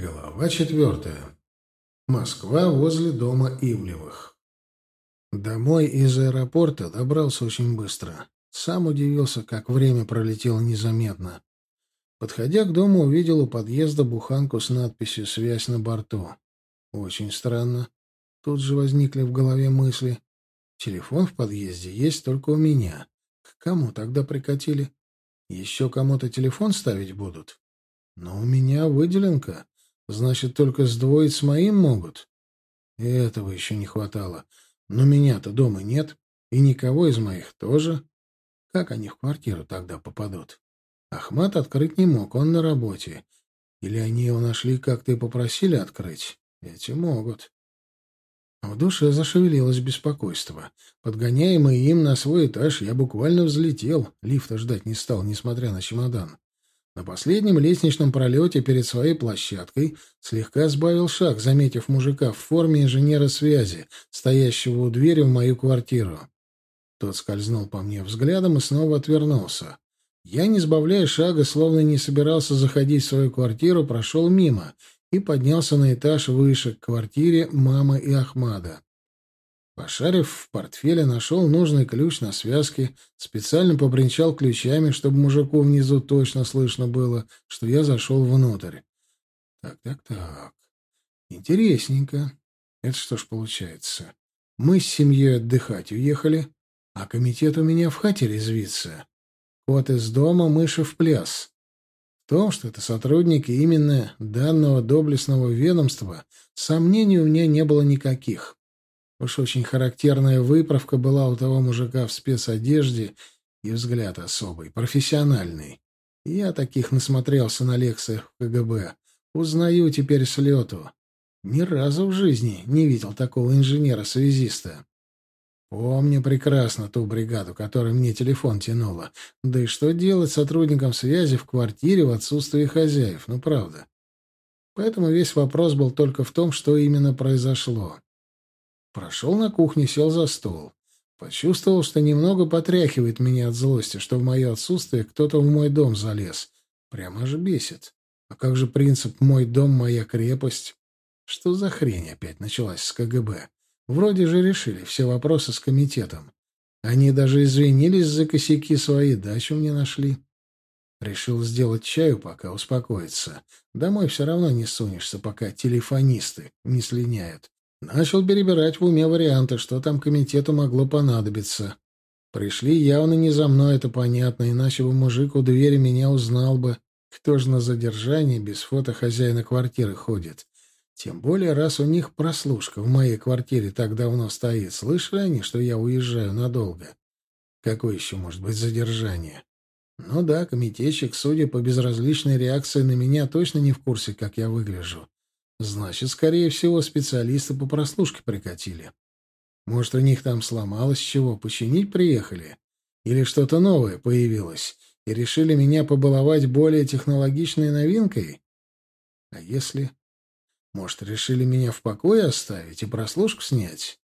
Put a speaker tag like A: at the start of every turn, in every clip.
A: Глава четвертая. Москва возле дома Ивлевых. Домой из аэропорта добрался очень быстро. Сам удивился, как время пролетело незаметно. Подходя к дому, увидел у подъезда буханку с надписью «Связь на борту». Очень странно. Тут же возникли в голове мысли. Телефон в подъезде есть только у меня. К кому тогда прикатили? Еще кому-то телефон ставить будут? Но у меня выделенка. Значит, только сдвоить с моим могут? Этого еще не хватало. Но меня-то дома нет, и никого из моих тоже. Как они в квартиру тогда попадут? Ахмат открыть не мог, он на работе. Или они его нашли как-то и попросили открыть? Эти могут. В душе зашевелилось беспокойство. Подгоняемый им на свой этаж, я буквально взлетел. Лифта ждать не стал, несмотря на чемодан. На последнем лестничном пролете перед своей площадкой слегка сбавил шаг, заметив мужика в форме инженера связи, стоящего у двери в мою квартиру. Тот скользнул по мне взглядом и снова отвернулся. Я, не сбавляя шага, словно не собирался заходить в свою квартиру, прошел мимо и поднялся на этаж выше, к квартире мамы и Ахмада. Пошарив в портфеле, нашел нужный ключ на связке, специально побренчал ключами, чтобы мужику внизу точно слышно было, что я зашел внутрь. Так, так, так. Интересненько. Это что ж получается? Мы с семьей отдыхать уехали, а комитет у меня в хате резвится. Кот из дома, мыши в пляс. В том, что это сотрудники именно данного доблестного ведомства, сомнений у меня не было никаких. Уж очень характерная выправка была у того мужика в спецодежде и взгляд особый, профессиональный. Я таких насмотрелся на лекциях в КГБ. Узнаю теперь с лету. Ни разу в жизни не видел такого инженера-связиста. Помню прекрасно ту бригаду, которой мне телефон тянула. Да и что делать сотрудникам связи в квартире в отсутствии хозяев? Ну, правда. Поэтому весь вопрос был только в том, что именно произошло. Прошел на кухню, сел за стол. Почувствовал, что немного потряхивает меня от злости, что в мое отсутствие кто-то в мой дом залез. Прямо аж бесит. А как же принцип «мой дом, моя крепость»? Что за хрень опять началась с КГБ? Вроде же решили все вопросы с комитетом. Они даже извинились за косяки свои, дачу мне нашли. Решил сделать чаю, пока успокоится. Домой все равно не сунешься, пока телефонисты не слиняют. Начал перебирать в уме варианты, что там комитету могло понадобиться. Пришли явно не за мной, это понятно, иначе бы мужик у двери меня узнал бы. Кто же на задержании без фото хозяина квартиры ходит? Тем более, раз у них прослушка в моей квартире так давно стоит. Слышали они, что я уезжаю надолго? Какое еще может быть задержание? Ну да, комитетчик, судя по безразличной реакции на меня, точно не в курсе, как я выгляжу. Значит, скорее всего, специалисты по прослушке прикатили. Может, у них там сломалось чего, починить приехали? Или что-то новое появилось, и решили меня побаловать более технологичной новинкой? А если... Может, решили меня в покое оставить и прослушку снять?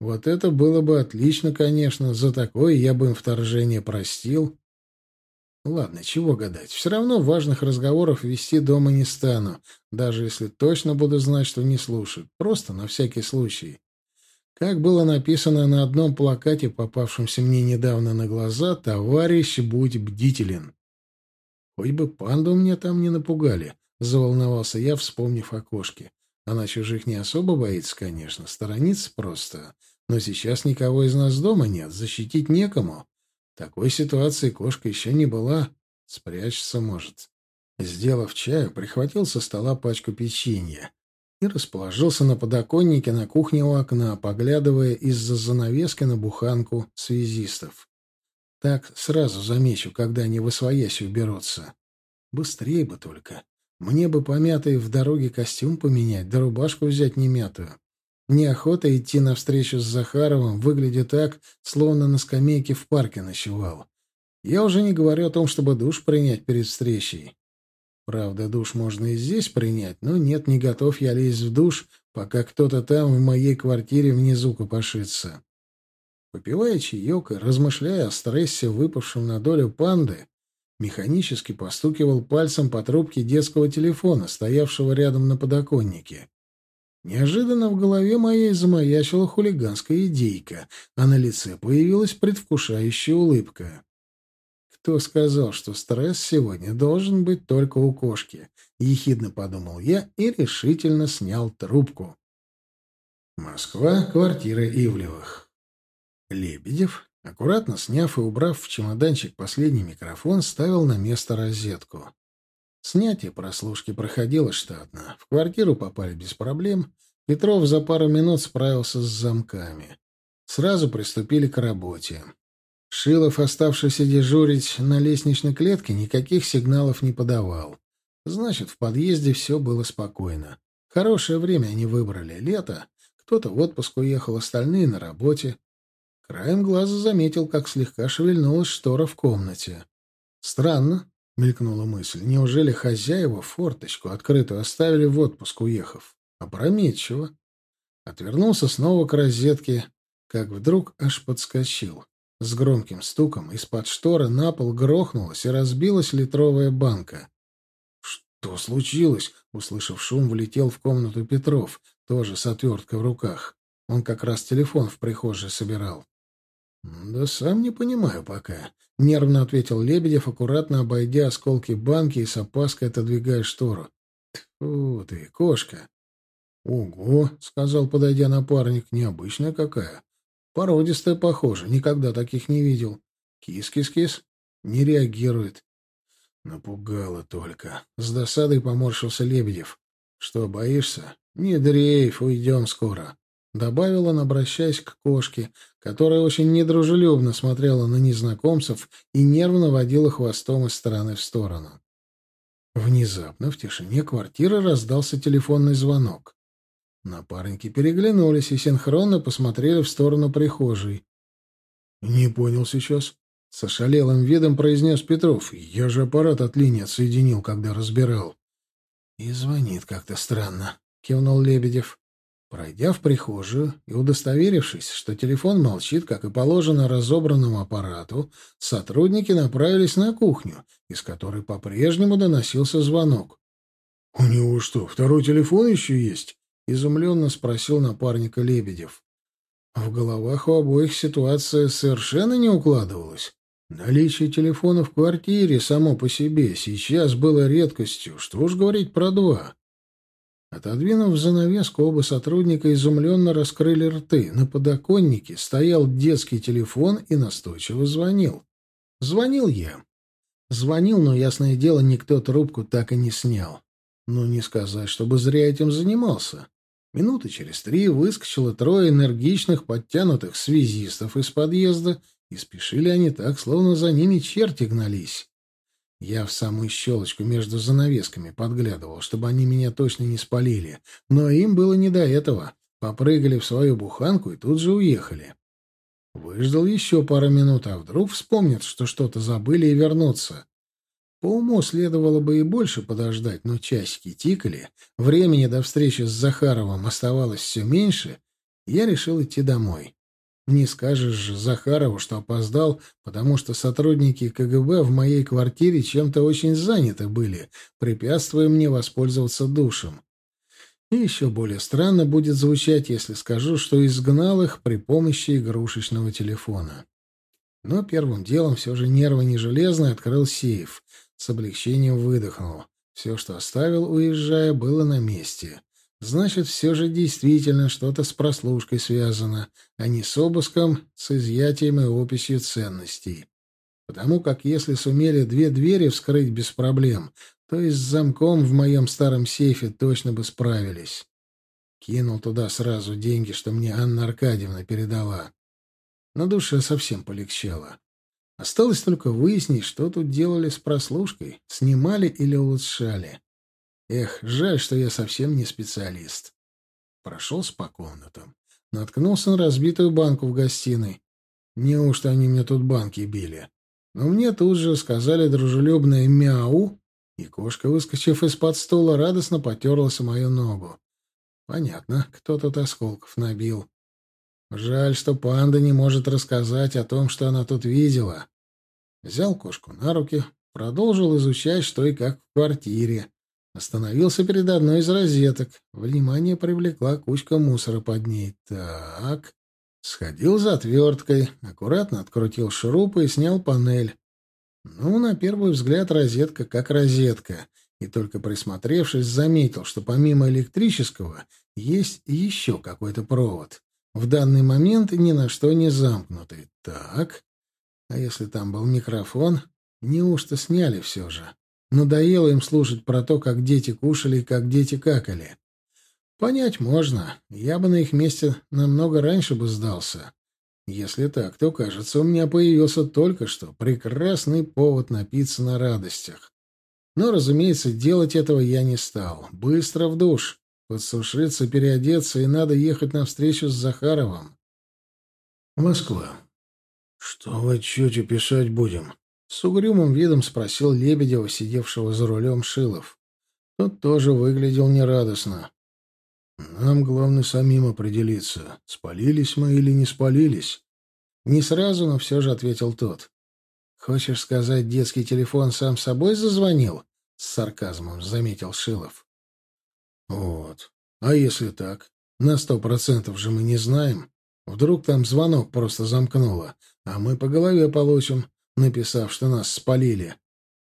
A: Вот это было бы отлично, конечно. За такое я бы им вторжение простил. Ладно, чего гадать. Все равно важных разговоров вести дома не стану, даже если точно буду знать, что не слушают. Просто на всякий случай. Как было написано на одном плакате, попавшемся мне недавно на глаза, «Товарищ, будь бдителен». Хоть бы панду мне там не напугали, заволновался я, вспомнив о кошке. Она чужих не особо боится, конечно, сторонится просто. Но сейчас никого из нас дома нет, защитить некому. Такой ситуации кошка еще не была. Спрячется может. Сделав чаю, прихватил со стола пачку печенья и расположился на подоконнике на кухне у окна, поглядывая из-за занавески на буханку связистов. Так сразу замечу, когда они в освоясь уберутся. Быстрее бы только. Мне бы помятый в дороге костюм поменять, да рубашку взять немятую. Неохота идти навстречу с Захаровым, выглядя так, словно на скамейке в парке ночевал. Я уже не говорю о том, чтобы душ принять перед встречей. Правда, душ можно и здесь принять, но нет, не готов я лезть в душ, пока кто-то там в моей квартире внизу копошится. Попивая чаек и размышляя о стрессе, выпавшем на долю панды, механически постукивал пальцем по трубке детского телефона, стоявшего рядом на подоконнике. Неожиданно в голове моей замаячила хулиганская идейка, а на лице появилась предвкушающая улыбка. Кто сказал, что стресс сегодня должен быть только у кошки? Ехидно подумал я и решительно снял трубку. Москва, квартира Ивлевых. Лебедев, аккуратно сняв и убрав в чемоданчик последний микрофон, ставил на место розетку. Снятие прослушки проходило штатно. В квартиру попали без проблем. Петров за пару минут справился с замками. Сразу приступили к работе. Шилов, оставшийся дежурить на лестничной клетке, никаких сигналов не подавал. Значит, в подъезде все было спокойно. Хорошее время они выбрали. Лето. Кто-то в отпуск уехал, остальные на работе. Краем глаза заметил, как слегка шевельнулась штора в комнате. Странно, — мелькнула мысль. «Неужели хозяева форточку открытую оставили в отпуск, уехав? Опрометчиво». Отвернулся снова к розетке, как вдруг аж подскочил. С громким стуком из-под шторы на пол грохнулась и разбилась литровая банка. «Что случилось?» — услышав шум, влетел в комнату Петров, тоже с отверткой в руках. Он как раз телефон в прихожей собирал. «Да сам не понимаю пока», — нервно ответил Лебедев, аккуратно обойдя осколки банки и с опаской отодвигая штору. «Тьфу ты, кошка!» «Ого!» — сказал, подойдя напарник. «Необычная какая. Породистая, похоже. Никогда таких не видел. Кис-кис-кис. Не реагирует». Напугало только. С досадой поморщился Лебедев. «Что, боишься? Не дрейф, уйдем скоро». Добавил он, обращаясь к кошке, которая очень недружелюбно смотрела на незнакомцев и нервно водила хвостом из стороны в сторону. Внезапно в тишине квартиры раздался телефонный звонок. Напарники переглянулись и синхронно посмотрели в сторону прихожей. «Не понял сейчас», — с ошалелым видом произнес Петров. «Я же аппарат от линии отсоединил, когда разбирал». «И звонит как-то странно», — кивнул Лебедев. Пройдя в прихожую и удостоверившись, что телефон молчит, как и положено разобранному аппарату, сотрудники направились на кухню, из которой по-прежнему доносился звонок. — У него что, второй телефон еще есть? — изумленно спросил напарника Лебедев. В головах у обоих ситуация совершенно не укладывалась. Наличие телефона в квартире само по себе сейчас было редкостью, что уж говорить про два. Отодвинув занавеску, оба сотрудника изумленно раскрыли рты. На подоконнике стоял детский телефон и настойчиво звонил. Звонил я. Звонил, но, ясное дело, никто трубку так и не снял. Но не сказать, чтобы зря этим занимался. Минуты через три выскочило трое энергичных, подтянутых связистов из подъезда, и спешили они так, словно за ними черти гнались. Я в самую щелочку между занавесками подглядывал, чтобы они меня точно не спалили. Но им было не до этого. Попрыгали в свою буханку и тут же уехали. Выждал еще пару минут, а вдруг вспомнят, что что-то забыли и вернутся. По уму следовало бы и больше подождать, но часики тикали, времени до встречи с Захаровым оставалось все меньше, я решил идти домой. Не скажешь же Захарову, что опоздал, потому что сотрудники КГБ в моей квартире чем-то очень заняты были, препятствуя мне воспользоваться душем. И еще более странно будет звучать, если скажу, что изгнал их при помощи игрушечного телефона. Но первым делом все же нервы не железные открыл сейф. С облегчением выдохнул. Все, что оставил, уезжая, было на месте. Значит, все же действительно что-то с прослушкой связано, а не с обыском, с изъятием и описью ценностей. Потому как если сумели две двери вскрыть без проблем, то и с замком в моем старом сейфе точно бы справились. Кинул туда сразу деньги, что мне Анна Аркадьевна передала. На душе совсем полегчало. Осталось только выяснить, что тут делали с прослушкой, снимали или улучшали. Эх, жаль, что я совсем не специалист. Прошелся по комнатам. Наткнулся на разбитую банку в гостиной. Неужто они мне тут банки били? Но мне тут же сказали дружелюбное «мяу», и кошка, выскочив из-под стула, радостно потерлась мою ногу. Понятно, кто тут осколков набил. Жаль, что панда не может рассказать о том, что она тут видела. Взял кошку на руки, продолжил изучать, что и как в квартире. Остановился перед одной из розеток. Внимание привлекла кучка мусора под ней. Так. Сходил за отверткой, аккуратно открутил шурупы и снял панель. Ну, на первый взгляд, розетка как розетка. И только присмотревшись, заметил, что помимо электрического есть еще какой-то провод. В данный момент ни на что не замкнутый. Так. А если там был микрофон? Неужто сняли все же? Надоело им слушать про то, как дети кушали и как дети какали. Понять можно. Я бы на их месте намного раньше бы сдался. Если так, то, кажется, у меня появился только что прекрасный повод напиться на радостях. Но, разумеется, делать этого я не стал. Быстро в душ, подсушиться, переодеться, и надо ехать на встречу с Захаровым. Москва. Что в отчете писать будем? С угрюмым видом спросил Лебедева, сидевшего за рулем Шилов. Тот тоже выглядел нерадостно. Нам главное самим определиться, спалились мы или не спалились. Не сразу, но все же ответил тот. Хочешь сказать, детский телефон сам собой зазвонил? С сарказмом заметил Шилов. Вот. А если так? На сто процентов же мы не знаем. Вдруг там звонок просто замкнуло, а мы по голове получим, написав, что нас спалили.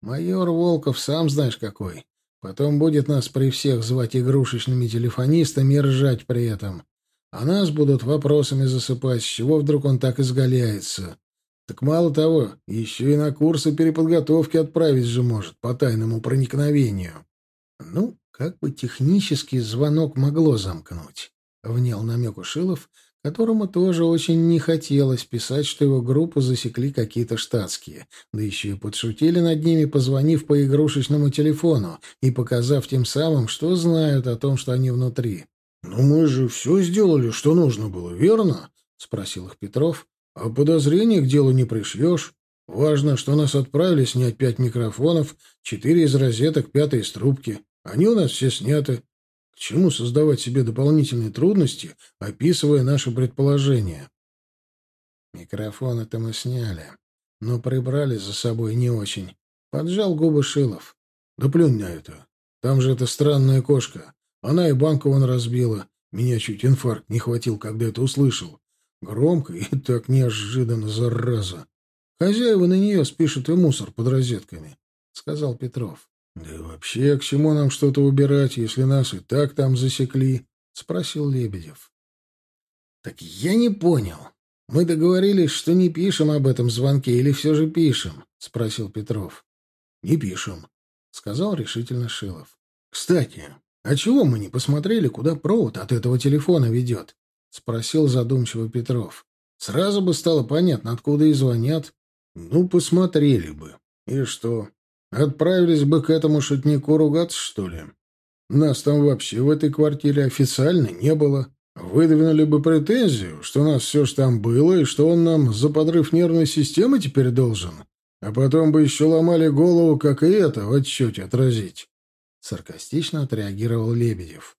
A: Майор Волков сам знаешь какой. Потом будет нас при всех звать игрушечными телефонистами и ржать при этом. А нас будут вопросами засыпать, с чего вдруг он так изгаляется. Так мало того, еще и на курсы переподготовки отправить же может по тайному проникновению. Ну, как бы технически звонок могло замкнуть, — внял намек Ушилов, которому тоже очень не хотелось писать, что его группу засекли какие-то штатские, да еще и подшутили над ними, позвонив по игрушечному телефону и показав тем самым, что знают о том, что они внутри. «Но мы же все сделали, что нужно было, верно?» — спросил их Петров. «А подозрения к делу не пришьешь. Важно, что нас отправили снять пять микрофонов, четыре из розеток, пятая из трубки. Они у нас все сняты. Чему создавать себе дополнительные трудности, описывая наши предположения? Микрофоны-то мы сняли, но прибрали за собой не очень. Поджал губы Шилов. Да плюнь на это. Там же эта странная кошка. Она и банку вон разбила. Меня чуть инфаркт не хватил, когда это услышал. Громко и так неожиданно, зараза. Хозяева на нее спишут и мусор под розетками, — сказал Петров. «Да вообще, к чему нам что-то убирать, если нас и так там засекли?» — спросил Лебедев. «Так я не понял. Мы договорились, что не пишем об этом звонке или все же пишем?» — спросил Петров. «Не пишем», — сказал решительно Шилов. «Кстати, а чего мы не посмотрели, куда провод от этого телефона ведет?» — спросил задумчиво Петров. «Сразу бы стало понятно, откуда и звонят». «Ну, посмотрели бы. И что? Отправились бы к этому шутнику ругаться, что ли? Нас там вообще в этой квартире официально не было. Выдвинули бы претензию, что нас все ж там было, и что он нам за подрыв нервной системы теперь должен. А потом бы еще ломали голову, как и это в отчете отразить. Саркастично отреагировал Лебедев.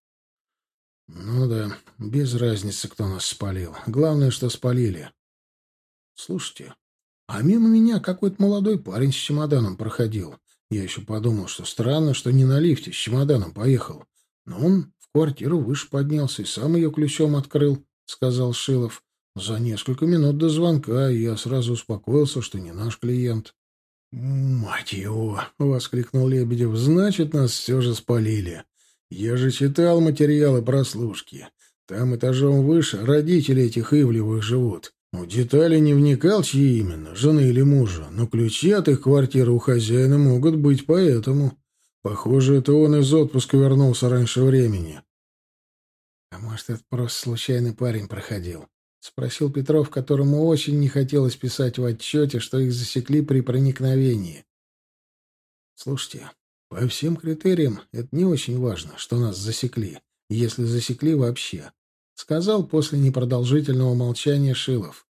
A: Ну да, без разницы, кто нас спалил. Главное, что спалили. Слушайте, а мимо меня какой-то молодой парень с чемоданом проходил. Я еще подумал, что странно, что не на лифте с чемоданом поехал. Но он в квартиру выше поднялся и сам ее ключом открыл, — сказал Шилов. За несколько минут до звонка я сразу успокоился, что не наш клиент. «Мать его!» — воскликнул Лебедев. «Значит, нас все же спалили. Я же читал материалы прослушки. Там этажом выше родители этих Ивлевых живут. В детали не вникал, чьи именно, жены или мужа, но ключи от их квартиры у хозяина могут быть поэтому. Похоже, это он из отпуска вернулся раньше времени. — А может, это просто случайный парень проходил? — спросил Петров, которому очень не хотелось писать в отчете, что их засекли при проникновении. — Слушайте, по всем критериям это не очень важно, что нас засекли, если засекли вообще сказал после непродолжительного молчания Шилов.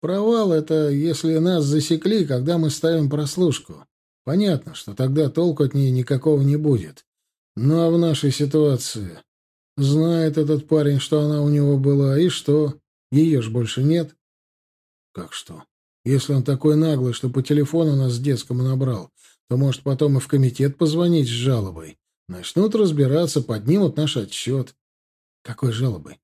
A: Провал — это если нас засекли, когда мы ставим прослушку. Понятно, что тогда толку от нее никакого не будет. Ну а в нашей ситуации... Знает этот парень, что она у него была, и что? Ее ж больше нет. Как что? Если он такой наглый, что по телефону нас детскому набрал, то, может, потом и в комитет позвонить с жалобой. Начнут разбираться, поднимут наш отчет. Какой жалобой?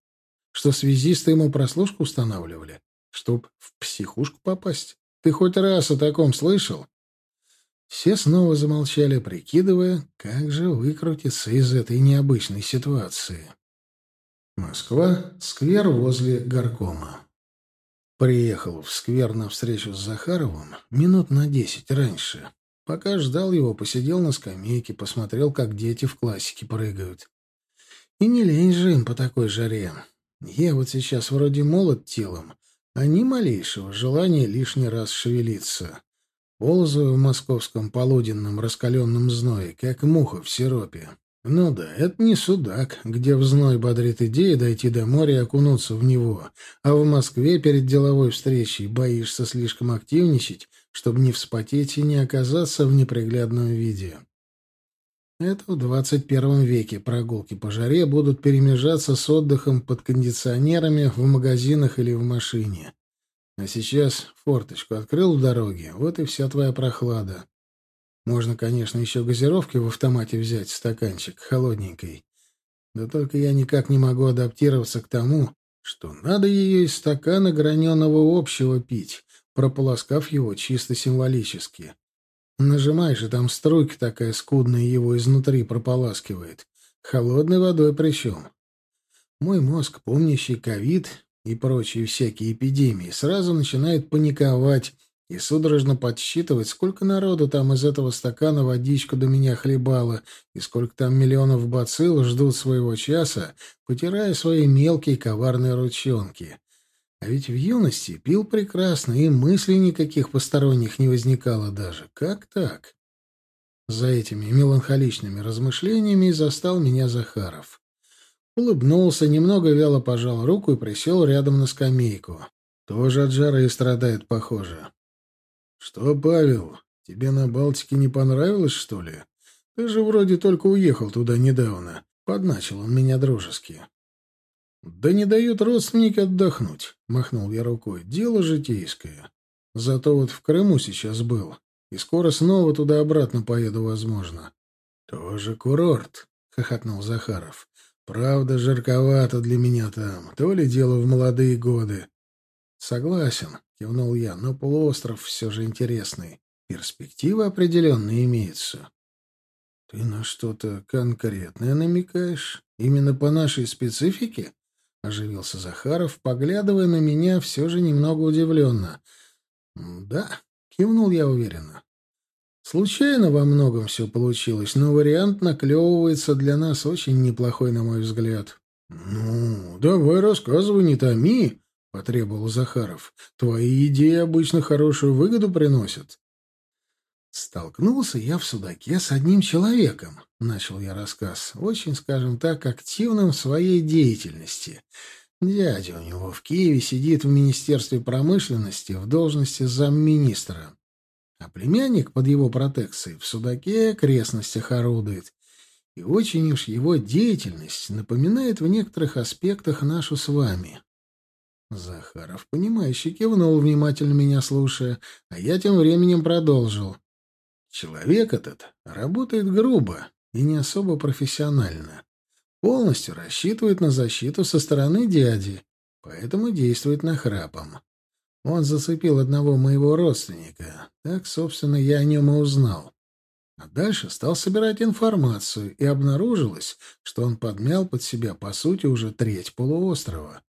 A: Что связисты ему прослушку устанавливали? Чтоб в психушку попасть? Ты хоть раз о таком слышал? Все снова замолчали, прикидывая, как же выкрутиться из этой необычной ситуации. Москва, сквер возле горкома. Приехал в сквер на встречу с Захаровым минут на десять раньше. Пока ждал его, посидел на скамейке, посмотрел, как дети в классике прыгают. И не лень же им по такой жаре. Я вот сейчас вроде молод телом, а ни малейшего желания лишний раз шевелиться. Ползаю в московском полуденном раскаленном зное, как муха в сиропе. Ну да, это не судак, где в зной бодрит идея дойти до моря и окунуться в него, а в Москве перед деловой встречей боишься слишком активничать, чтобы не вспотеть и не оказаться в неприглядном виде. Это в двадцать первом веке прогулки по жаре будут перемежаться с отдыхом под кондиционерами в магазинах или в машине. А сейчас форточку открыл в дороге, вот и вся твоя прохлада. Можно, конечно, еще газировки в автомате взять, стаканчик, холодненькой. Да только я никак не могу адаптироваться к тому, что надо ее из стакана граненого общего пить, прополоскав его чисто символически. Нажимаешь, и там струйка такая скудная его изнутри прополаскивает. Холодной водой причем. Мой мозг, помнящий ковид и прочие всякие эпидемии, сразу начинает паниковать, и судорожно подсчитывать, сколько народу там из этого стакана водичку до меня хлебало, и сколько там миллионов бацилл ждут своего часа, потирая свои мелкие коварные ручонки. А ведь в юности пил прекрасно, и мыслей никаких посторонних не возникало даже. Как так? За этими меланхоличными размышлениями застал меня Захаров. Улыбнулся, немного вяло пожал руку и присел рядом на скамейку. Тоже от жары страдает, похоже. «Что, Павел, тебе на Балтике не понравилось, что ли? Ты же вроде только уехал туда недавно». Подначил он меня дружески. «Да не дают родственники отдохнуть», — махнул я рукой. «Дело житейское. Зато вот в Крыму сейчас был, и скоро снова туда-обратно поеду, возможно». «Тоже курорт», — хохотнул Захаров. «Правда, жарковато для меня там. То ли дело в молодые годы». «Согласен. — кивнул я, — но полуостров все же интересный. Перспективы определенно имеются. — Ты на что-то конкретное намекаешь? Именно по нашей специфике? — оживился Захаров, поглядывая на меня все же немного удивленно. — Да, — кивнул я уверенно. Случайно во многом все получилось, но вариант наклевывается для нас очень неплохой, на мой взгляд. — Ну, давай рассказывай, не томи, — потребовал Захаров. «Твои идеи обычно хорошую выгоду приносят». «Столкнулся я в судаке с одним человеком», — начал я рассказ, очень, скажем так, активным в своей деятельности. Дядя у него в Киеве сидит в Министерстве промышленности в должности замминистра. А племянник под его протекцией в судаке окрестностях орудует. И очень уж его деятельность напоминает в некоторых аспектах нашу с вами. Захаров, понимающе кивнул, внимательно меня слушая, а я тем временем продолжил. Человек этот работает грубо и не особо профессионально. Полностью рассчитывает на защиту со стороны дяди, поэтому действует нахрапом. Он зацепил одного моего родственника. Так, собственно, я о нем и узнал. А дальше стал собирать информацию, и обнаружилось, что он подмял под себя, по сути, уже треть полуострова.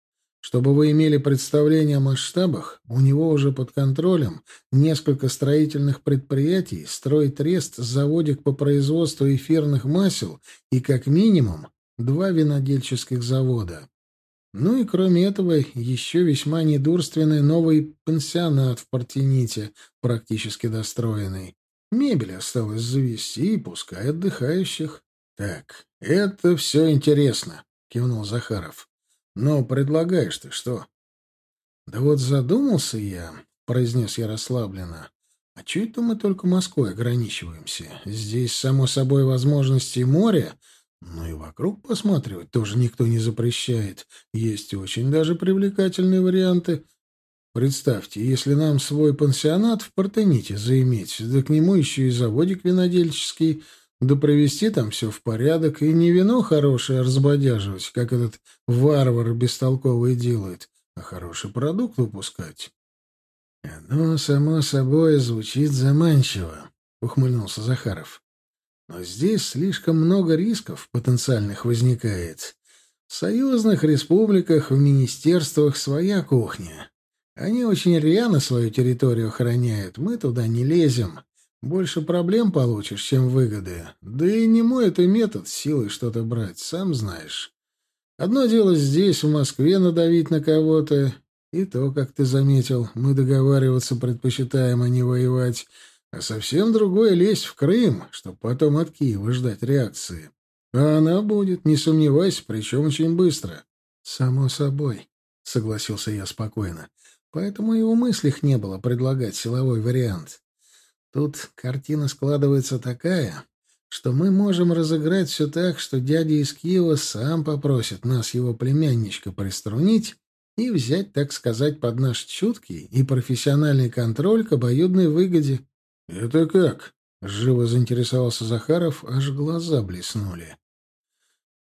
A: Чтобы вы имели представление о масштабах, у него уже под контролем несколько строительных предприятий, стройтрест, заводик по производству эфирных масел и, как минимум, два винодельческих завода. Ну и кроме этого, еще весьма недурственный новый пансионат в Партените, практически достроенный. Мебель осталось завести, пускай отдыхающих. — Так, это все интересно, — кивнул Захаров. Но предлагаешь ты что? Да вот задумался я, произнес я расслабленно. А чё это мы только Москвой ограничиваемся? Здесь, само собой, возможности моря, но и вокруг посматривать тоже никто не запрещает. Есть очень даже привлекательные варианты. Представьте, если нам свой пансионат в Портените заиметь, да к нему еще и заводик винодельческий, да провести там все в порядок, и не вино хорошее разбодяживать, как этот варвар бестолковый делает, а хороший продукт выпускать. — Оно, само собой, звучит заманчиво, — ухмыльнулся Захаров. — Но здесь слишком много рисков потенциальных возникает. В союзных республиках, в министерствах своя кухня. Они очень рьяно свою территорию охраняют. Мы туда не лезем. Больше проблем получишь, чем выгоды. Да и не мой это метод силой что-то брать, сам знаешь. Одно дело здесь, в Москве, надавить на кого-то. И то, как ты заметил, мы договариваться предпочитаем, а не воевать. А совсем другое — лезть в Крым, чтобы потом от Киева ждать реакции. А она будет, не сомневайся, причем очень быстро. — Само собой, — согласился я спокойно. Поэтому и в мыслях не было предлагать силовой вариант. Тут картина складывается такая, что мы можем разыграть все так, что дядя из Киева сам попросит нас его племянничка приструнить и взять, так сказать, под наш чуткий и профессиональный контроль к обоюдной выгоде. — Это как? — живо заинтересовался Захаров, аж глаза блеснули.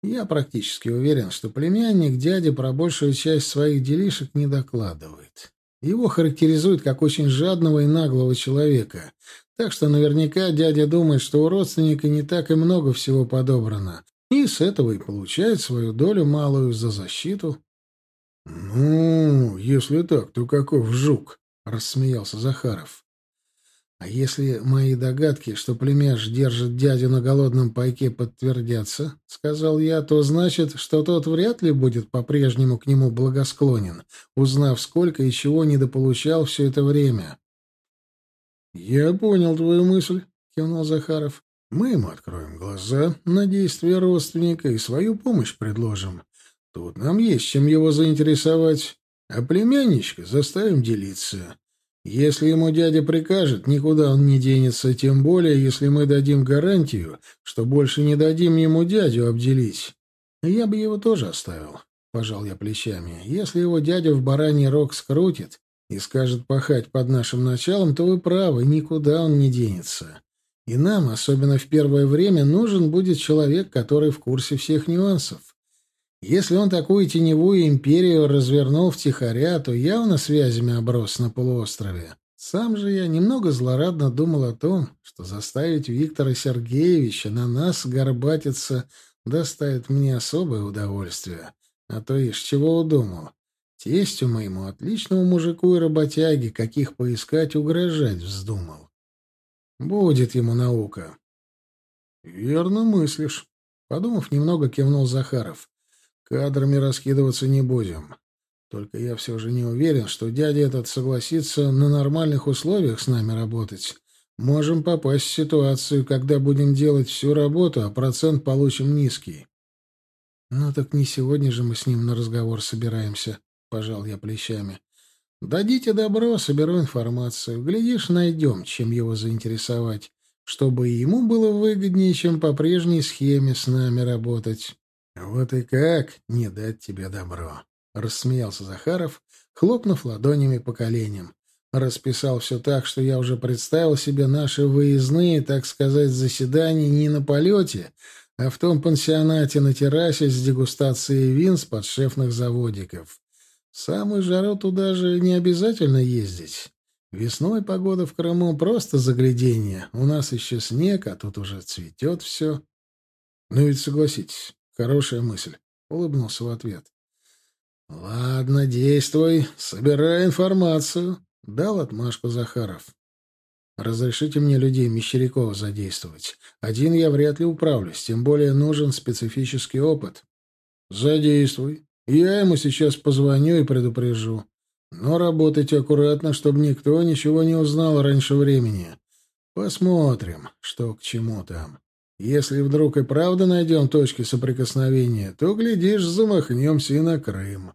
A: Я практически уверен, что племянник дяде про большую часть своих делишек не докладывает. Его характеризуют как очень жадного и наглого человека. Так что наверняка дядя думает, что у родственника не так и много всего подобрано. И с этого и получает свою долю малую за защиту. — Ну, если так, то каков жук? — рассмеялся Захаров. А если мои догадки, что племяш держит дядю на голодном пайке, подтвердятся, — сказал я, — то значит, что тот вряд ли будет по-прежнему к нему благосклонен, узнав, сколько и чего недополучал все это время. — Я понял твою мысль, — кивнул Захаров. — Мы ему откроем глаза на действия родственника и свою помощь предложим. Тут нам есть чем его заинтересовать, а племянничка заставим делиться. Если ему дядя прикажет, никуда он не денется, тем более, если мы дадим гарантию, что больше не дадим ему дядю обделить. Я бы его тоже оставил, — пожал я плечами. Если его дядя в бараний рог скрутит и скажет пахать под нашим началом, то вы правы, никуда он не денется. И нам, особенно в первое время, нужен будет человек, который в курсе всех нюансов. Если он такую теневую империю развернул втихаря, то явно связями оброс на полуострове. Сам же я немного злорадно думал о том, что заставить Виктора Сергеевича на нас горбатиться доставит мне особое удовольствие. А то ишь чего удумал. Тестю моему, отличному мужику и работяге, каких поискать, угрожать вздумал. Будет ему наука. — Верно мыслишь. Подумав немного, кивнул Захаров. Кадрами раскидываться не будем. Только я все же не уверен, что дядя этот согласится на нормальных условиях с нами работать. Можем попасть в ситуацию, когда будем делать всю работу, а процент получим низкий. Ну так не сегодня же мы с ним на разговор собираемся, пожал я плечами. Дадите добро, соберу информацию. Глядишь, найдем, чем его заинтересовать, чтобы ему было выгоднее, чем по прежней схеме с нами работать. «Вот и как не дать тебе добро!» — рассмеялся Захаров, хлопнув ладонями по коленям. Расписал все так, что я уже представил себе наши выездные, так сказать, заседания не на полете, а в том пансионате на террасе с дегустацией вин с подшефных заводиков. В самую жару туда же не обязательно ездить. Весной погода в Крыму просто загляденье. У нас еще снег, а тут уже цветет все. Ну ведь согласитесь, Хорошая мысль. Улыбнулся в ответ. Ладно, действуй. Собирай информацию. Дал отмашку Захаров. Разрешите мне людей Мещерякова задействовать. Один я вряд ли управлюсь, тем более нужен специфический опыт. Задействуй. Я ему сейчас позвоню и предупрежу. Но работайте аккуратно, чтобы никто ничего не узнал раньше времени. Посмотрим, что к чему там. Если вдруг и правда найдем точки соприкосновения, то, глядишь, замахнемся и на Крым.